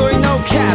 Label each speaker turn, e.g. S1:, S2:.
S1: so no cap.